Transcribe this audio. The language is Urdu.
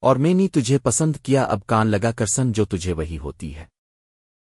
اور میں نے تجھے پسند کیا اب کان لگا کرسن جو تجھے وہی ہوتی ہے۔